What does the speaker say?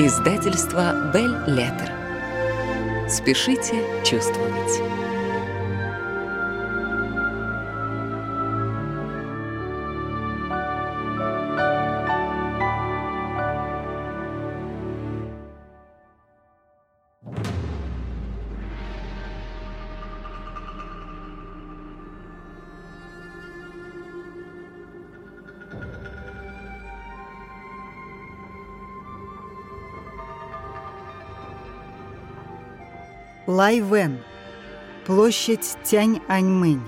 Издательство Бель Леттер. Спешите чувствовать. Лайвен. Площадь Тянь-Аньмынь.